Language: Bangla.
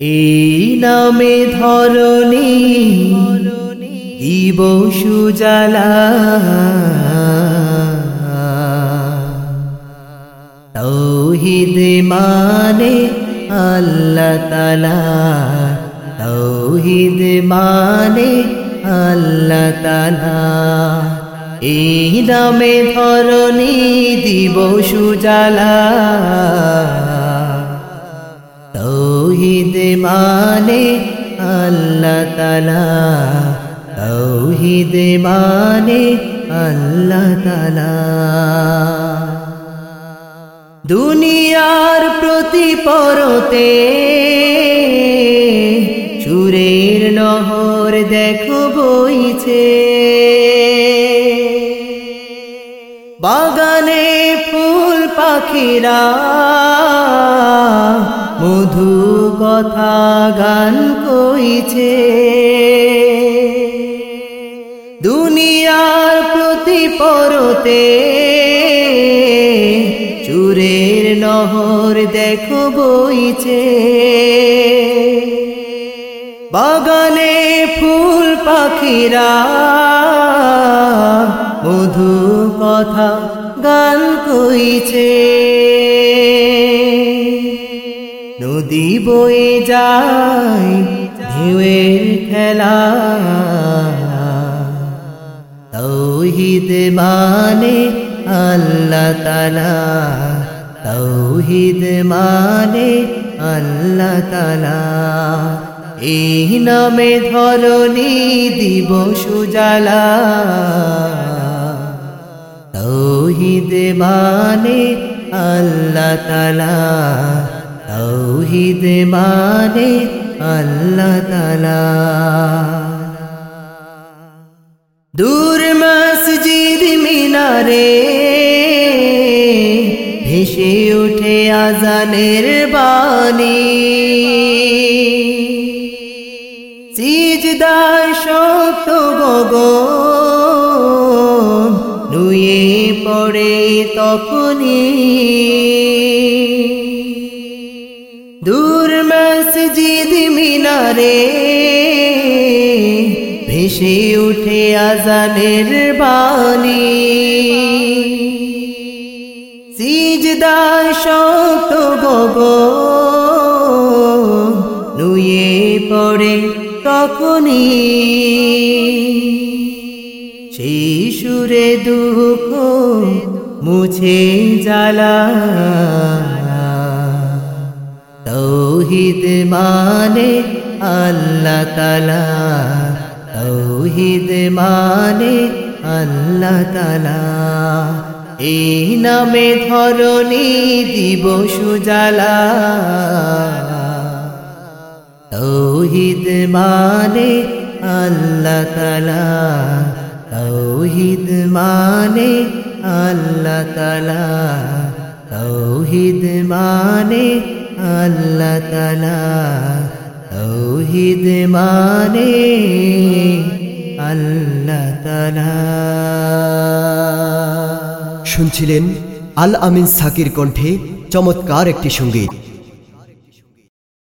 এই নামে ধরণী দিব সুজালা। তৌহিদ মানে আল্লাহ তালা তৌহিদ মানে আল্লাহ তালা এই নামে ধরণী দিব সুজালা। মানে আল্লাহ তালা তৌহিদ মানে আল্লাহ তালা দুনিয়ার প্রতি পরতে সুরের নহর দেখো বইছে। বাগানে ফুল পাখিরা, মধু কথা গান কইছে। দুনিয়ার প্রতি পরতে চুরের নহর দেখো বইছে। বাগানে ফুল পাখিরা মধু কথা গান কইছে। নদী বয়ে যায়, ঢেউয়ের খেলা। তৌহিদ মানে আল্লাহ তালা তৌহিদ মানে আল্লাহ তালা এই নামে ধরণী দিব সুজালা তৌহিদ মানে আল্লাহ তালা তৌহিদ মানে আল্লাহ তালা দূর মসজিদ মিনারে ভেসে উঠে আজানের বাণী। সিজদার শক্ত গগন নুয়ে পড়ে তখনই দূর মসজিদ মিনারে ভেসে উঠে আজানের বাণী। সিজদার শক্ত গগ নুয়ে পড়ে তখনই। সেই সুরে দুঃখ মুছে জ্বালা। তৌহিদ মানে আল্লাহ তালা তৌহিদ মানে আল্লাহ তালা এই নামে ধরণী দিব সুজালা। তৌহিদ মানে আল্লাহ তালা তৌহিদ মানে আল্লাহ তালা তৌহিদ মানে আল্লাহ তালা তৌহিদ মানে আল্লাহ তালা শুনছিলেন আল আমিন সাকির কণ্ঠে চমৎকার একটি সংগীত।